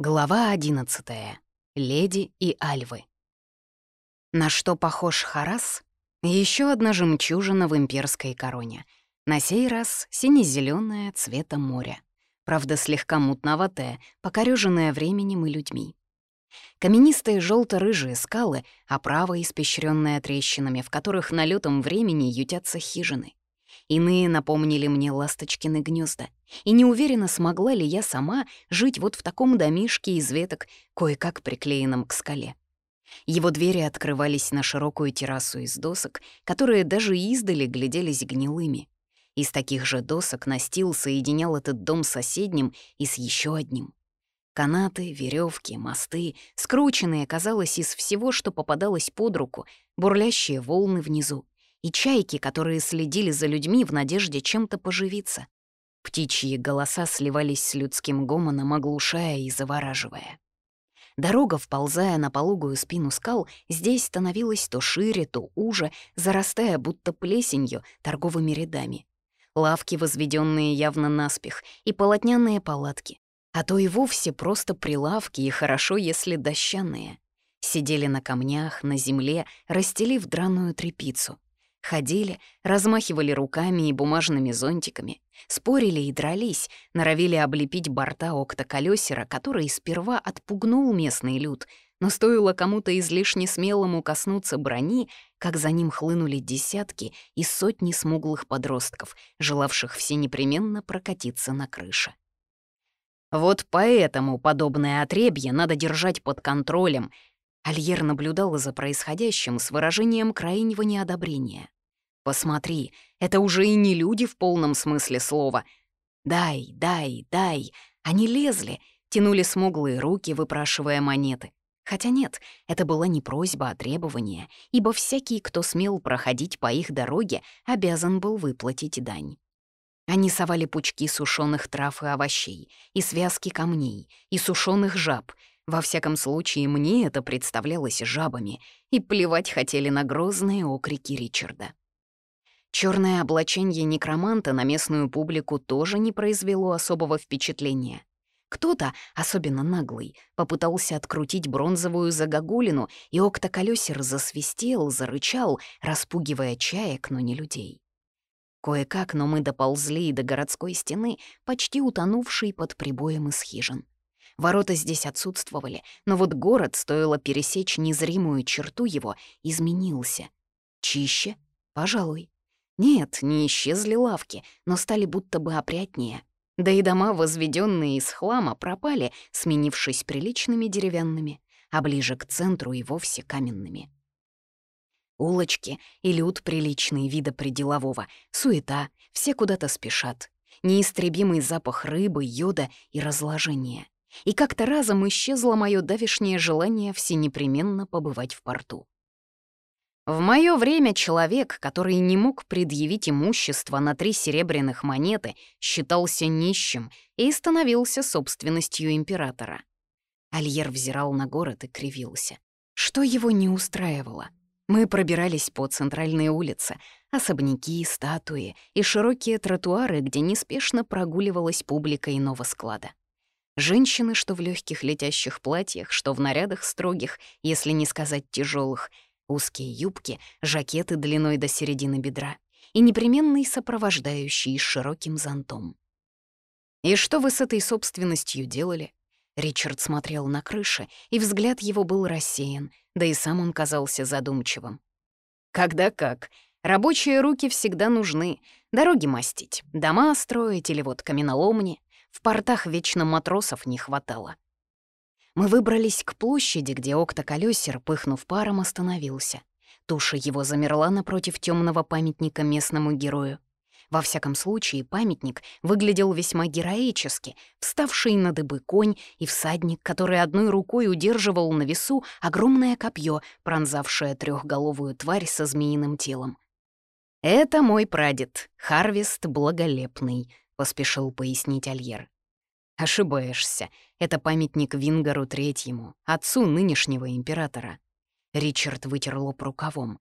Глава 11. Леди и Альвы. На что похож Харас? Еще одна жемчужина в имперской короне. На сей раз сине-зелёная цвета моря. Правда, слегка мутноватая, покорёженная временем и людьми. Каменистые желто рыжие скалы, оправа, испещренная трещинами, в которых налетом времени ютятся хижины. Иные напомнили мне ласточкины гнезда. И не уверена, смогла ли я сама жить вот в таком домишке из веток, кое-как приклеенном к скале. Его двери открывались на широкую террасу из досок, которые даже издали гляделись гнилыми. Из таких же досок настил соединял этот дом с соседним и с еще одним. Канаты, веревки, мосты, скрученные, казалось, из всего, что попадалось под руку, бурлящие волны внизу и чайки, которые следили за людьми в надежде чем-то поживиться. Птичьи голоса сливались с людским гомоном, оглушая и завораживая. Дорога, вползая на пологую спину скал, здесь становилась то шире, то уже, зарастая будто плесенью торговыми рядами. Лавки, возведенные явно наспех, и полотняные палатки, а то и вовсе просто прилавки, и хорошо, если дощаные. Сидели на камнях, на земле, расстелив драную тряпицу. Ходили, размахивали руками и бумажными зонтиками, спорили и дрались, норовили облепить борта октоколёсера, который сперва отпугнул местный люд, но стоило кому-то излишне смелому коснуться брони, как за ним хлынули десятки и сотни смуглых подростков, желавших все непременно прокатиться на крыше. Вот поэтому подобное отребье надо держать под контролем. Альер наблюдала за происходящим с выражением крайнего неодобрения. Посмотри, это уже и не люди в полном смысле слова. Дай, дай, дай. Они лезли, тянули смуглые руки, выпрашивая монеты. Хотя нет, это была не просьба, а требование, ибо всякий, кто смел проходить по их дороге, обязан был выплатить дань. Они совали пучки сушеных трав и овощей, и связки камней, и сушеных жаб. Во всяком случае, мне это представлялось жабами, и плевать хотели на грозные окрики Ричарда. Черное облачение некроманта на местную публику тоже не произвело особого впечатления. Кто-то, особенно наглый, попытался открутить бронзовую загогулину, и октоколёсер засвистел, зарычал, распугивая чаек, но не людей. Кое-как, но мы доползли до городской стены, почти утонувшей под прибоем из хижин. Ворота здесь отсутствовали, но вот город, стоило пересечь незримую черту его, изменился. Чище? Пожалуй. Нет, не исчезли лавки, но стали будто бы опрятнее. Да и дома, возведенные из хлама, пропали, сменившись приличными деревянными, а ближе к центру и вовсе каменными. Улочки и люд приличные вида пределового, суета, все куда-то спешат. Неистребимый запах рыбы, йода и разложения. И как-то разом исчезло мое давешнее желание всенепременно побывать в порту. В мое время человек, который не мог предъявить имущество на три серебряных монеты, считался нищим и становился собственностью императора. Альер взирал на город и кривился. Что его не устраивало? Мы пробирались по центральной улице, особняки, статуи и широкие тротуары, где неспешно прогуливалась публика иного склада. Женщины, что в легких летящих платьях, что в нарядах строгих, если не сказать тяжелых, узкие юбки, жакеты длиной до середины бедра и непременный сопровождающий с широким зонтом. «И что вы с этой собственностью делали?» Ричард смотрел на крыши, и взгляд его был рассеян, да и сам он казался задумчивым. «Когда как. Рабочие руки всегда нужны. Дороги мастить, дома строить или вот каменоломни. В портах вечно матросов не хватало. Мы выбрались к площади, где октоколёсер, пыхнув паром, остановился. Туша его замерла напротив темного памятника местному герою. Во всяком случае, памятник выглядел весьма героически, вставший на дыбы конь и всадник, который одной рукой удерживал на весу огромное копье, пронзавшее трехголовую тварь со змеиным телом. «Это мой прадед, Харвест Благолепный», — поспешил пояснить Альер. Ошибаешься. Это памятник Вингару Третьему, отцу нынешнего императора. Ричард вытер лоб рукавом.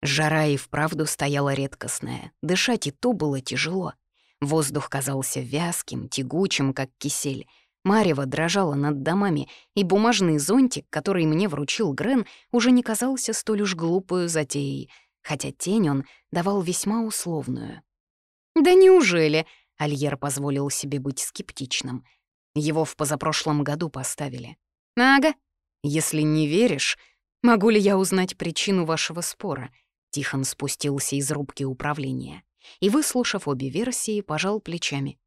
Жара и вправду стояла редкостная. Дышать и то было тяжело. Воздух казался вязким, тягучим, как кисель. Марева дрожала над домами, и бумажный зонтик, который мне вручил Грен, уже не казался столь уж глупую затеей, хотя тень он давал весьма условную. «Да неужели?» — Альер позволил себе быть скептичным. Его в позапрошлом году поставили. «Ага. Если не веришь, могу ли я узнать причину вашего спора?» Тихон спустился из рубки управления и, выслушав обе версии, пожал плечами.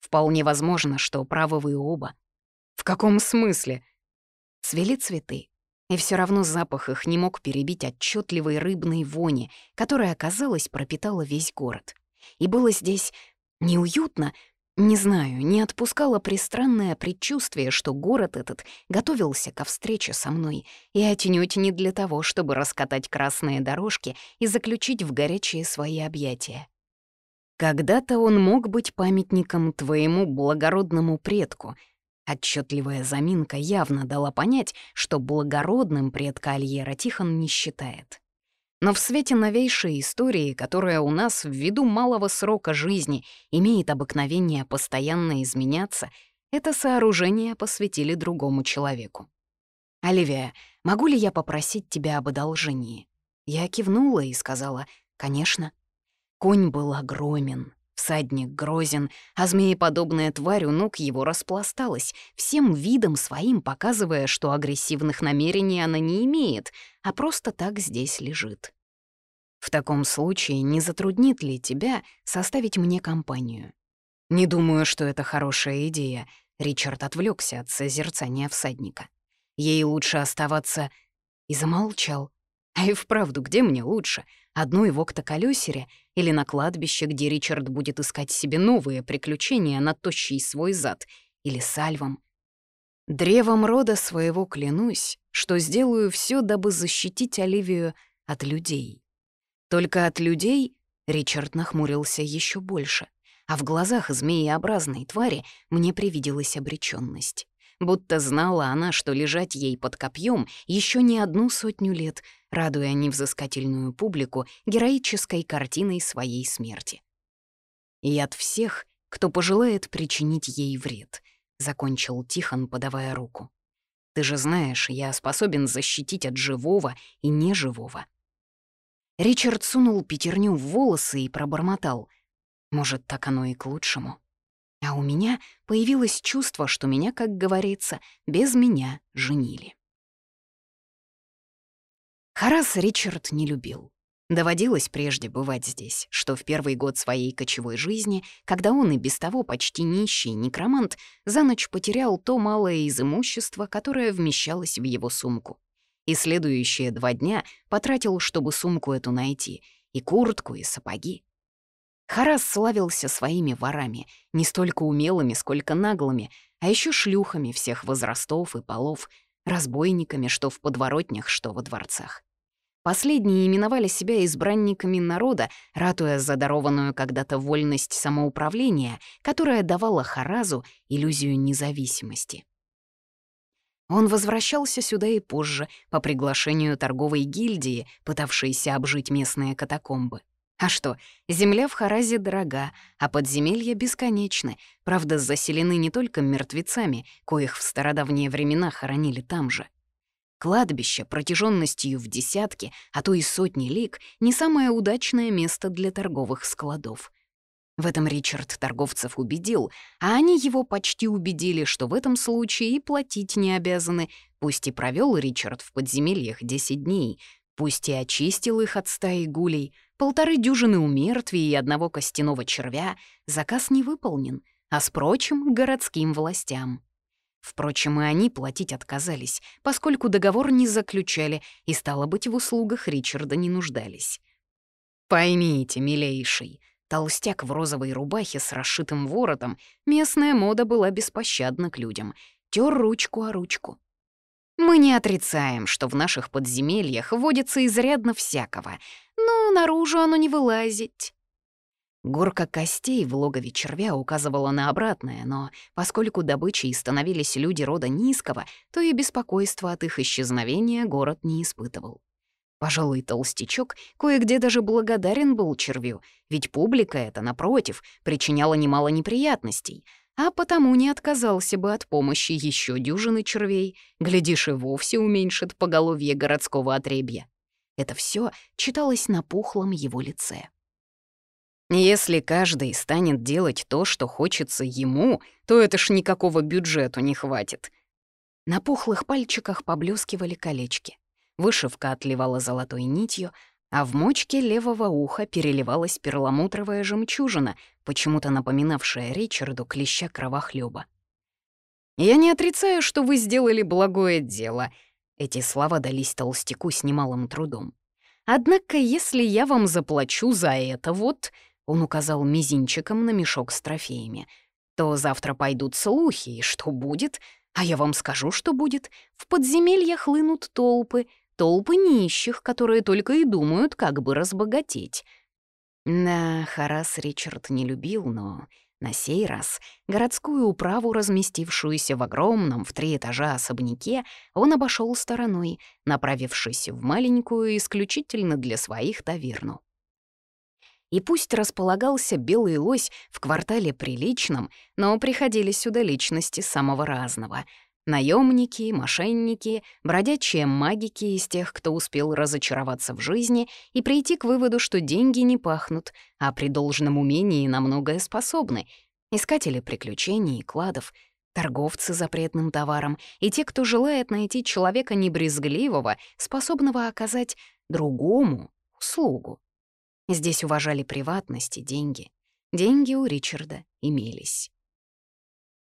Вполне возможно, что правы вы оба. В каком смысле? Цвели цветы, и все равно запах их не мог перебить отчетливой рыбной вони, которая, казалось, пропитала весь город. И было здесь неуютно, не знаю, не отпускало пристранное предчувствие, что город этот готовился ко встрече со мной, и отнюдь не для того, чтобы раскатать красные дорожки и заключить в горячие свои объятия. Когда-то он мог быть памятником твоему благородному предку. Отчетливая заминка явно дала понять, что благородным предка Альера Тихон не считает. Но в свете новейшей истории, которая у нас ввиду малого срока жизни имеет обыкновение постоянно изменяться, это сооружение посвятили другому человеку. «Оливия, могу ли я попросить тебя об одолжении?» Я кивнула и сказала «Конечно». Конь был огромен, всадник грозен, а змееподобная тварь у ног его распласталась, всем видом своим показывая, что агрессивных намерений она не имеет, а просто так здесь лежит. В таком случае не затруднит ли тебя составить мне компанию? Не думаю, что это хорошая идея. Ричард отвлекся от созерцания всадника. Ей лучше оставаться... И замолчал. А и вправду, где мне лучше? Одной в октоколёсере или на кладбище, где Ричард будет искать себе новые приключения на тощий свой зад, или с Альвом? Древом рода своего клянусь, что сделаю все, дабы защитить Оливию от людей. Только от людей Ричард нахмурился еще больше, а в глазах змееобразной твари мне привиделась обреченность. Будто знала она, что лежать ей под копьем еще не одну сотню лет, радуя невзыскательную публику героической картиной своей смерти. «И от всех, кто пожелает причинить ей вред», — закончил Тихон, подавая руку. «Ты же знаешь, я способен защитить от живого и неживого». Ричард сунул пятерню в волосы и пробормотал. «Может, так оно и к лучшему». А у меня появилось чувство, что меня, как говорится, без меня женили. Харас Ричард не любил. Доводилось прежде бывать здесь, что в первый год своей кочевой жизни, когда он и без того почти нищий некромант, за ночь потерял то малое из имущества, которое вмещалось в его сумку. И следующие два дня потратил, чтобы сумку эту найти, и куртку, и сапоги. Харас славился своими ворами, не столько умелыми, сколько наглыми, а еще шлюхами всех возрастов и полов, разбойниками, что в подворотнях, что во дворцах. Последние именовали себя избранниками народа, ратуя за дарованную когда-то вольность самоуправления, которая давала Харазу иллюзию независимости. Он возвращался сюда и позже, по приглашению торговой гильдии, пытавшейся обжить местные катакомбы. А что, земля в Харазе дорога, а подземелья бесконечны, правда, заселены не только мертвецами, коих в стародавние времена хоронили там же. Кладбище протяженностью в десятки, а то и сотни лик — не самое удачное место для торговых складов. В этом Ричард торговцев убедил, а они его почти убедили, что в этом случае и платить не обязаны, пусть и провел Ричард в подземельях 10 дней, пусть и очистил их от стаи гулей — Полторы дюжины умертвий и одного костяного червя заказ не выполнен, а с прочим — городским властям. Впрочем, и они платить отказались, поскольку договор не заключали и, стало быть, в услугах Ричарда не нуждались. «Поймите, милейший», Толстяк в розовой рубахе с расшитым воротом, местная мода была беспощадна к людям. Тер ручку о ручку. Мы не отрицаем, что в наших подземельях водится изрядно всякого, но наружу оно не вылазит. Горка костей в логове червя указывала на обратное, но поскольку добычей становились люди рода низкого, то и беспокойства от их исчезновения город не испытывал. Пожалуй, толстячок кое-где даже благодарен был червю, ведь публика эта, напротив, причиняла немало неприятностей, а потому не отказался бы от помощи еще дюжины червей, глядишь, и вовсе уменьшит поголовье городского отребья. Это все читалось на пухлом его лице. Если каждый станет делать то, что хочется ему, то это ж никакого бюджету не хватит. На пухлых пальчиках поблескивали колечки. Вышивка отливала золотой нитью, а в мочке левого уха переливалась перламутровая жемчужина, почему-то напоминавшая Ричарду клеща кровохлёба. «Я не отрицаю, что вы сделали благое дело», — эти слова дались толстяку с немалым трудом. «Однако, если я вам заплачу за это вот...» — он указал мизинчиком на мешок с трофеями — то завтра пойдут слухи, и что будет? А я вам скажу, что будет. В подземелье хлынут толпы, толпы нищих, которые только и думают, как бы разбогатеть. Да, Харас Ричард не любил, но на сей раз городскую управу, разместившуюся в огромном в три этажа особняке, он обошел стороной, направившись в маленькую исключительно для своих таверну. И пусть располагался белый лось в квартале приличном, но приходили сюда личности самого разного — Наемники, мошенники, бродячие магики из тех, кто успел разочароваться в жизни и прийти к выводу, что деньги не пахнут, а при должном умении на многое способны. Искатели приключений и кладов, торговцы запретным товаром и те, кто желает найти человека небрезгливого, способного оказать другому услугу. Здесь уважали приватность и деньги. Деньги у Ричарда имелись.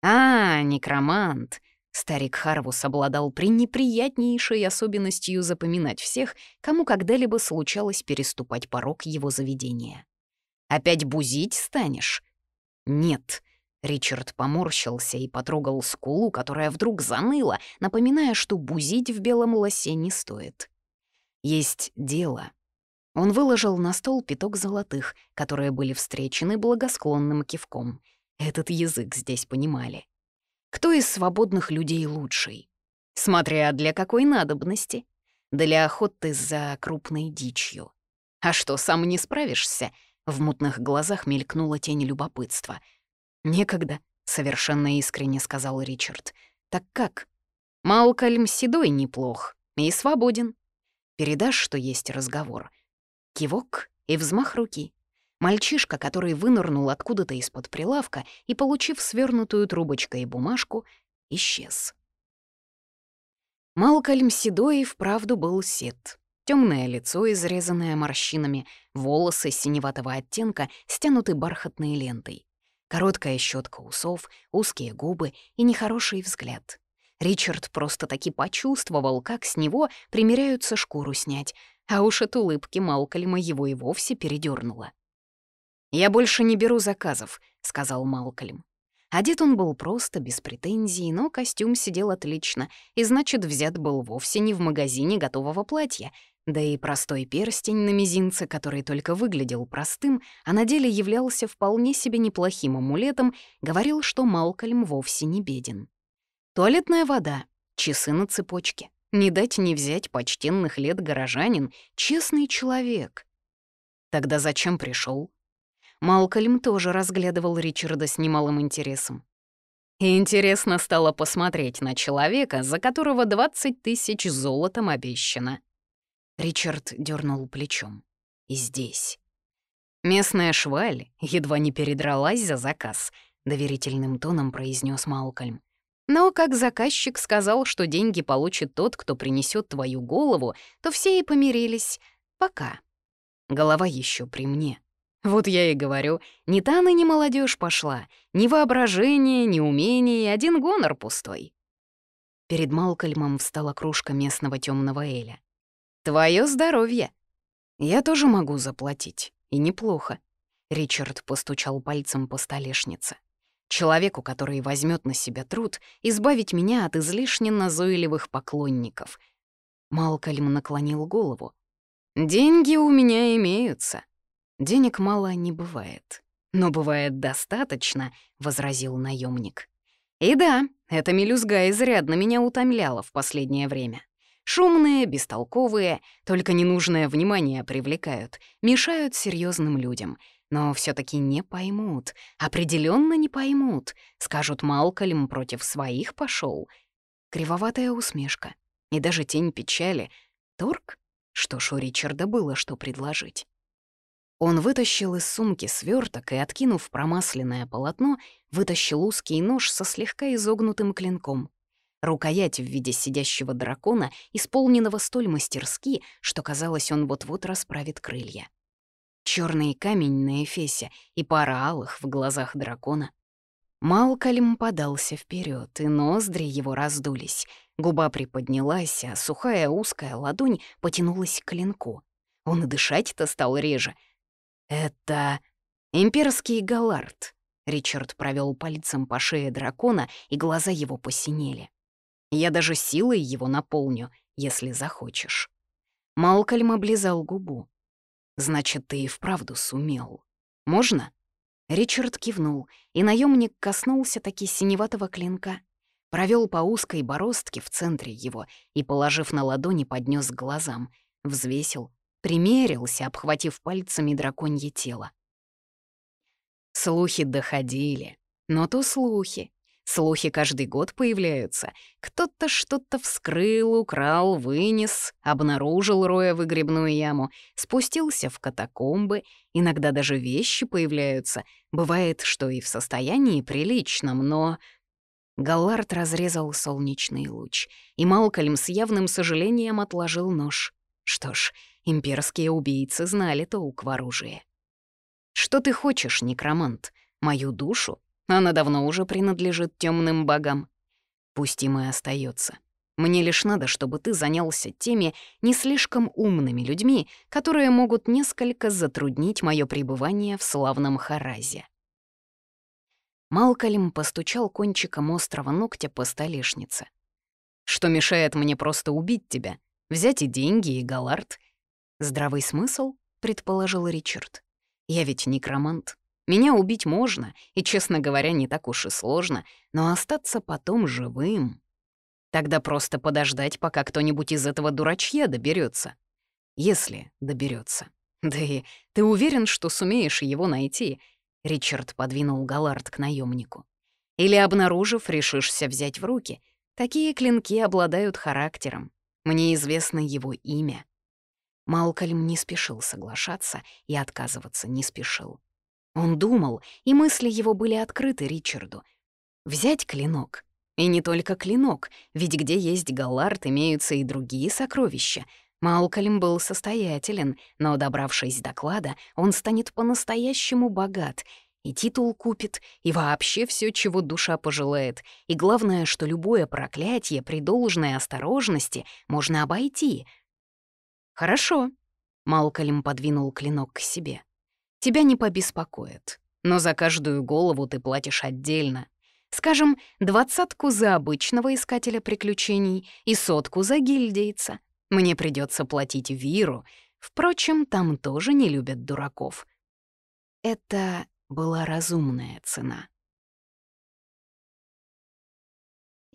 «А, некромант!» Старик Харвус обладал пренеприятнейшей особенностью запоминать всех, кому когда-либо случалось переступать порог его заведения. «Опять бузить станешь?» «Нет», — Ричард поморщился и потрогал скулу, которая вдруг заныла, напоминая, что бузить в белом лосе не стоит. «Есть дело». Он выложил на стол пяток золотых, которые были встречены благосклонным кивком. Этот язык здесь понимали. Кто из свободных людей лучший? Смотря для какой надобности. Для охоты за крупной дичью. А что, сам не справишься? В мутных глазах мелькнула тень любопытства. «Некогда», — совершенно искренне сказал Ричард. «Так как?» «Малкольм седой неплох и свободен. Передашь, что есть разговор?» Кивок и взмах руки. Мальчишка, который вынырнул откуда-то из-под прилавка и, получив свернутую трубочкой бумажку, исчез. Малкольм Седой вправду был сед. Темное лицо, изрезанное морщинами, волосы синеватого оттенка, стянуты бархатной лентой. Короткая щетка усов, узкие губы и нехороший взгляд. Ричард просто-таки почувствовал, как с него примеряются шкуру снять, а уж от улыбки Малкольма его и вовсе передернуло. «Я больше не беру заказов», — сказал Малкольм. Одет он был просто, без претензий, но костюм сидел отлично, и значит, взят был вовсе не в магазине готового платья, да и простой перстень на мизинце, который только выглядел простым, а на деле являлся вполне себе неплохим амулетом, говорил, что Малкольм вовсе не беден. Туалетная вода, часы на цепочке. Не дать не взять почтенных лет горожанин, честный человек. Тогда зачем пришел? Малкольм тоже разглядывал Ричарда с немалым интересом. Интересно стало посмотреть на человека, за которого 20 тысяч золотом обещано. Ричард дернул плечом. И здесь. Местная шваль едва не передралась за заказ, доверительным тоном произнес Малкольм. Но как заказчик сказал, что деньги получит тот, кто принесет твою голову, то все и помирились. Пока. Голова еще при мне. Вот я и говорю, ни та ныне молодежь пошла, ни воображение, ни умение, один гонор пустой. Перед Малкольмом встала кружка местного темного эля. «Твое здоровье!» «Я тоже могу заплатить, и неплохо», — Ричард постучал пальцем по столешнице. «Человеку, который возьмет на себя труд, избавить меня от излишне назойливых поклонников». Малкольм наклонил голову. «Деньги у меня имеются», Денег мало не бывает. Но бывает достаточно, — возразил наемник. И да, эта мелюзга изрядно меня утомляла в последнее время. Шумные, бестолковые, только ненужное внимание привлекают, мешают серьезным людям. но все таки не поймут, определенно не поймут. Скажут, Малкольм против своих пошел. Кривоватая усмешка и даже тень печали. Торг? Что ж, у Ричарда было что предложить. Он вытащил из сумки сверток и, откинув промасленное полотно, вытащил узкий нож со слегка изогнутым клинком. Рукоять в виде сидящего дракона, исполненного столь мастерски, что казалось, он вот-вот расправит крылья. Черный камень на эфесе и пара алых в глазах дракона. Малкольм подался вперед, и ноздри его раздулись. Губа приподнялась, а сухая узкая ладонь потянулась к клинку. Он и дышать-то стал реже. «Это имперский галард», — Ричард провел пальцем по шее дракона, и глаза его посинели. «Я даже силой его наполню, если захочешь». Малкольм облизал губу. «Значит, ты и вправду сумел. Можно?» Ричард кивнул, и наемник коснулся таки синеватого клинка, провел по узкой бороздке в центре его и, положив на ладони, поднес к глазам, взвесил, примерился, обхватив пальцами драконье тело. Слухи доходили, но то слухи. Слухи каждый год появляются. Кто-то что-то вскрыл, украл, вынес, обнаружил, роя выгребную яму, спустился в катакомбы, иногда даже вещи появляются. Бывает, что и в состоянии приличном, но... Галлард разрезал солнечный луч, и Малкольм с явным сожалением отложил нож. Что ж, имперские убийцы знали толк в оружии. «Что ты хочешь, некромант? Мою душу? Она давно уже принадлежит темным богам. Пусть им и остается. Мне лишь надо, чтобы ты занялся теми не слишком умными людьми, которые могут несколько затруднить мое пребывание в славном Харазе». Малкольм постучал кончиком острого ногтя по столешнице. «Что мешает мне просто убить тебя? Взять и деньги, и галард?» «Здравый смысл?» — предположил Ричард. «Я ведь некромант. Меня убить можно, и, честно говоря, не так уж и сложно, но остаться потом живым. Тогда просто подождать, пока кто-нибудь из этого дурачья доберется. Если доберется. Да и ты уверен, что сумеешь его найти?» Ричард подвинул Галард к наемнику. «Или, обнаружив, решишься взять в руки. Такие клинки обладают характером. Мне известно его имя». Малкольм не спешил соглашаться и отказываться не спешил. Он думал, и мысли его были открыты Ричарду. Взять клинок. И не только клинок, ведь где есть Галлард, имеются и другие сокровища. Малкольм был состоятелен, но, добравшись до клада, он станет по-настоящему богат — и титул купит, и вообще все, чего душа пожелает. И главное, что любое проклятие при должной осторожности можно обойти. «Хорошо», — Малкольм подвинул клинок к себе. «Тебя не побеспокоит, но за каждую голову ты платишь отдельно. Скажем, двадцатку за обычного искателя приключений и сотку за гильдейца. Мне придется платить Виру. Впрочем, там тоже не любят дураков». Это была разумная цена.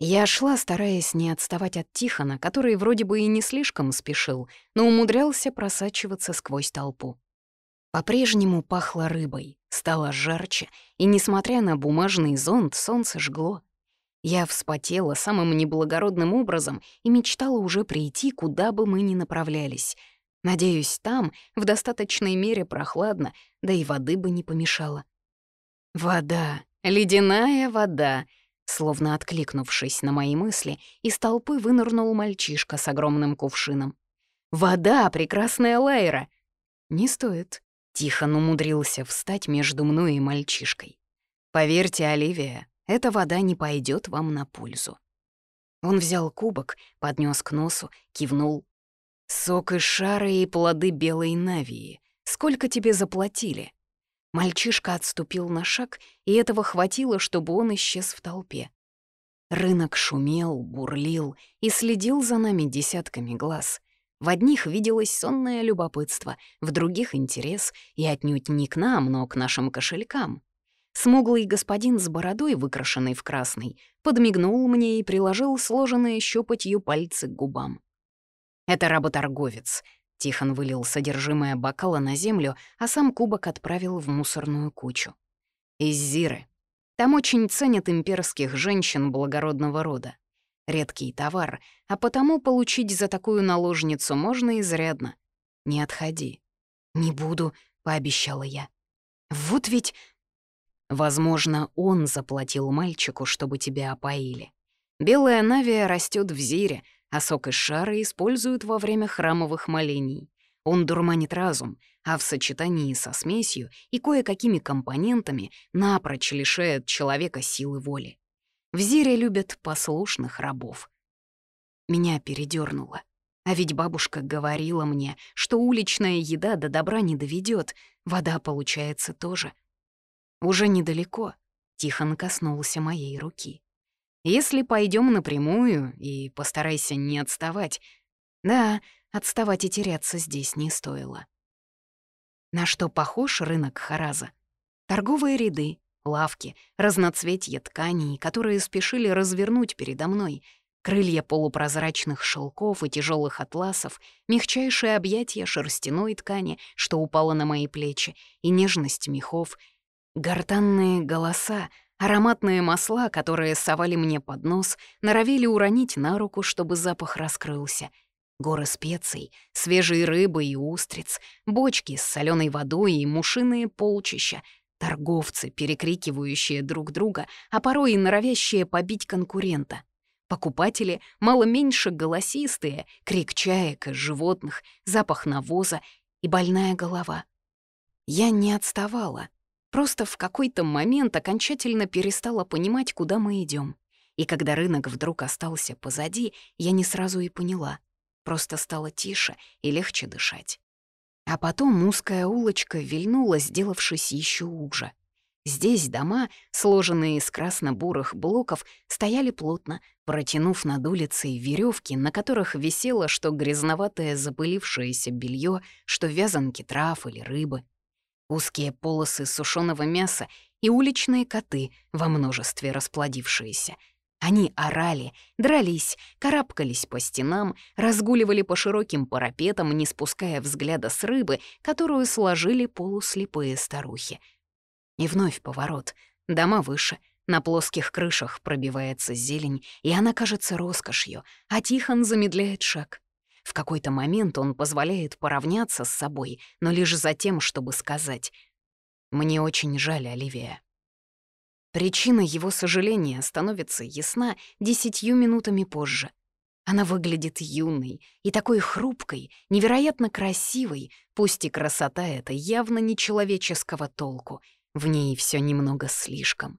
Я шла, стараясь не отставать от Тихона, который вроде бы и не слишком спешил, но умудрялся просачиваться сквозь толпу. По-прежнему пахло рыбой, стало жарче, и, несмотря на бумажный зонт, солнце жгло. Я вспотела самым неблагородным образом и мечтала уже прийти, куда бы мы ни направлялись — Надеюсь, там в достаточной мере прохладно, да и воды бы не помешало. Вода, ледяная вода, словно откликнувшись на мои мысли, из толпы вынырнул мальчишка с огромным кувшином. «Вода, прекрасная Лайра!» «Не стоит», — Тихон умудрился встать между мной и мальчишкой. «Поверьте, Оливия, эта вода не пойдет вам на пользу». Он взял кубок, поднес к носу, кивнул «Сок из шара и плоды белой навии. Сколько тебе заплатили?» Мальчишка отступил на шаг, и этого хватило, чтобы он исчез в толпе. Рынок шумел, бурлил и следил за нами десятками глаз. В одних виделось сонное любопытство, в других — интерес, и отнюдь не к нам, но к нашим кошелькам. Смуглый господин с бородой, выкрашенный в красный, подмигнул мне и приложил сложенные щепотью пальцы к губам. Это работорговец. Тихон вылил содержимое бокала на землю, а сам кубок отправил в мусорную кучу. Из Зиры. Там очень ценят имперских женщин благородного рода. Редкий товар, а потому получить за такую наложницу можно изрядно. Не отходи. «Не буду», — пообещала я. «Вот ведь...» Возможно, он заплатил мальчику, чтобы тебя опоили. Белая навия растет в зире, а сок из шара используют во время храмовых молений. Он дурманит разум, а в сочетании со смесью и кое-какими компонентами напрочь лишает человека силы воли. В Зире любят послушных рабов. Меня передернуло. А ведь бабушка говорила мне, что уличная еда до добра не доведет, вода получается тоже. Уже недалеко Тихон коснулся моей руки. Если пойдем напрямую и постарайся не отставать. Да, отставать и теряться здесь не стоило. На что похож рынок Хараза? Торговые ряды, лавки, разноцветье тканей, которые спешили развернуть передо мной, крылья полупрозрачных шелков и тяжелых атласов, мягчайшее объятие шерстяной ткани, что упало на мои плечи, и нежность мехов, гортанные голоса, ароматные масла, которые совали мне под нос, норовили уронить на руку, чтобы запах раскрылся — горы специй, свежей рыбы и устриц, бочки с соленой водой и мушиные полчища, торговцы, перекрикивающие друг друга, а порой и норовящие побить конкурента. Покупатели мало меньше голосистые, крик чаек и животных, запах навоза и больная голова. Я не отставала, просто в какой-то момент окончательно перестала понимать, куда мы идем. И когда рынок вдруг остался позади, я не сразу и поняла. Просто стало тише и легче дышать. А потом узкая улочка вильнула, сделавшись еще уже. Здесь дома, сложенные из красно-бурых блоков, стояли плотно, протянув над улицей веревки, на которых висело что грязноватое запылившееся белье, что вязанки трав или рыбы. Узкие полосы сушеного мяса и уличные коты во множестве расплодившиеся — они орали, дрались, карабкались по стенам, разгуливали по широким парапетам, не спуская взгляда с рыбы, которую сложили полуслепые старухи. И вновь поворот. Дома выше, на плоских крышах пробивается зелень, и она кажется роскошью, а Тихон замедляет шаг. В какой-то момент он позволяет поравняться с собой, но лишь за тем, чтобы сказать «Мне очень жаль, Оливия». Причина его сожаления становится ясна десятью минутами позже. Она выглядит юной и такой хрупкой, невероятно красивой, пусть и красота эта явно нечеловеческого толку, в ней все немного слишком.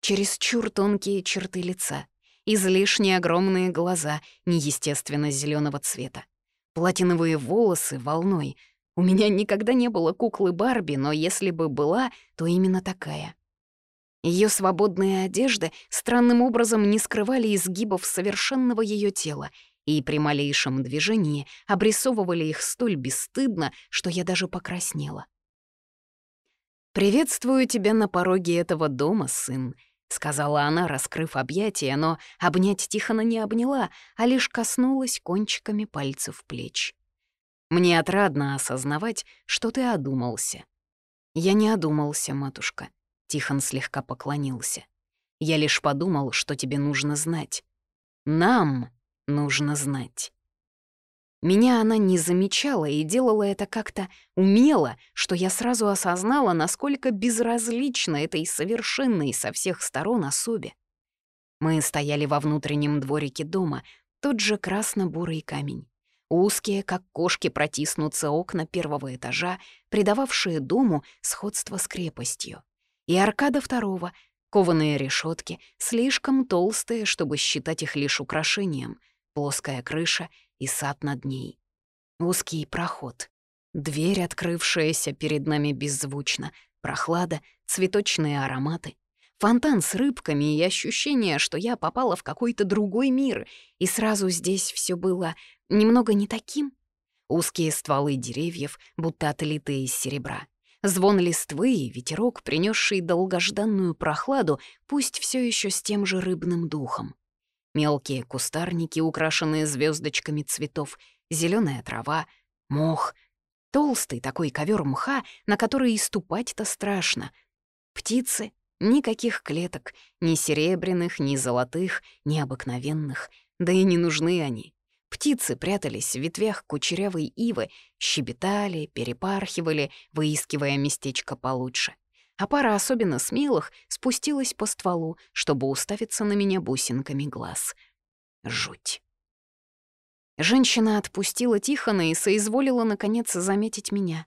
Чересчур тонкие черты лица, излишне огромные глаза неестественно зеленого цвета, платиновые волосы волной. У меня никогда не было куклы Барби, но если бы была, то именно такая — ее свободные одежды странным образом не скрывали изгибов совершенного ее тела и при малейшем движении обрисовывали их столь бесстыдно, что я даже покраснела. «Приветствую тебя на пороге этого дома, сын», — сказала она, раскрыв объятия, но обнять Тихона не обняла, а лишь коснулась кончиками пальцев плеч. «Мне отрадно осознавать, что ты одумался». «Я не одумался, матушка», Тихон слегка поклонился. «Я лишь подумал, что тебе нужно знать. Нам нужно знать». Меня она не замечала и делала это как-то умело, что я сразу осознала, насколько безразлично этой совершенной со всех сторон особе. Мы стояли во внутреннем дворике дома, тот же красно-бурый камень. Узкие, как кошки, протиснутся окна первого этажа, придававшие дому сходство с крепостью и аркада второго, кованые решетки, слишком толстые, чтобы считать их лишь украшением, плоская крыша и сад над ней. Узкий проход. Дверь, открывшаяся перед нами беззвучно, прохлада, цветочные ароматы. Фонтан с рыбками и ощущение, что я попала в какой-то другой мир, и сразу здесь все было немного не таким. Узкие стволы деревьев, будто отлитые из серебра. Звон листвы и ветерок, принесший долгожданную прохладу, пусть все еще с тем же рыбным духом. Мелкие кустарники, украшенные звездочками цветов, зеленая трава, Мох. Толстый такой ковер мха, на который и ступать-то страшно. Птицы. Никаких клеток. Ни серебряных, ни золотых, ни обыкновенных. Да и не нужны они. Птицы прятались в ветвях кучерявой ивы, щебетали, перепархивали, выискивая местечко получше. А пара особенно смелых спустилась по стволу, чтобы уставиться на меня бусинками глаз. Жуть. Женщина отпустила Тихона и соизволила, наконец, заметить меня.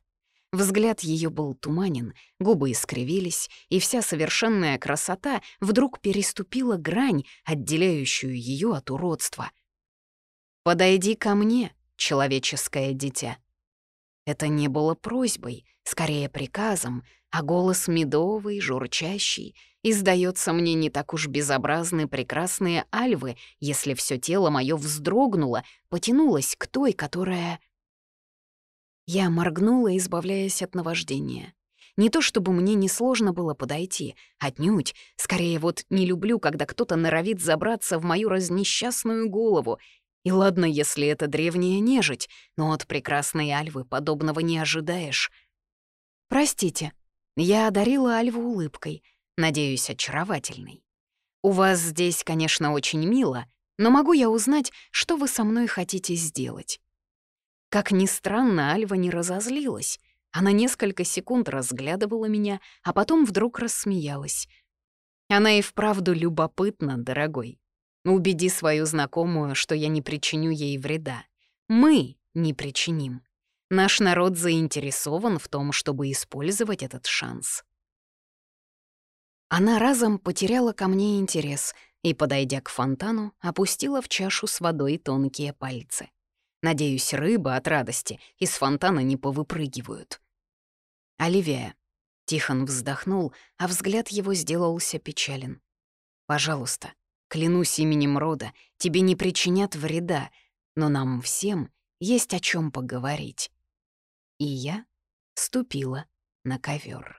Взгляд ее был туманен, губы искривились, и вся совершенная красота вдруг переступила грань, отделяющую ее от уродства. «Подойди ко мне, человеческое дитя». Это не было просьбой, скорее приказом, а голос медовый, журчащий, и, сдается мне, не так уж безобразны прекрасные альвы, если все тело мое вздрогнуло, потянулось к той, которая... Я моргнула, избавляясь от наваждения. Не то чтобы мне несложно было подойти, отнюдь. Скорее вот не люблю, когда кто-то норовит забраться в мою разнесчастную голову. И ладно, если это древняя нежить, но от прекрасной Альвы подобного не ожидаешь. «Простите», я одарила Альву улыбкой, надеюсь, очаровательной. «У вас здесь, конечно, очень мило, но могу я узнать, что вы со мной хотите сделать?» Как ни странно, Альва не разозлилась. Она несколько секунд разглядывала меня, а потом вдруг рассмеялась. Она и вправду любопытна, дорогой. Убеди свою знакомую, что я не причиню ей вреда. Мы не причиним. Наш народ заинтересован в том, чтобы использовать этот шанс. Она разом потеряла ко мне интерес и, подойдя к фонтану, опустила в чашу с водой тонкие пальцы. Надеюсь, рыбы от радости из фонтана не повыпрыгивают. «Оливия», — Тихон вздохнул, а взгляд его сделался печален. «Пожалуйста, клянусь именем рода, тебе не причинят вреда, но нам всем есть о чем поговорить» и я ступила на ковер.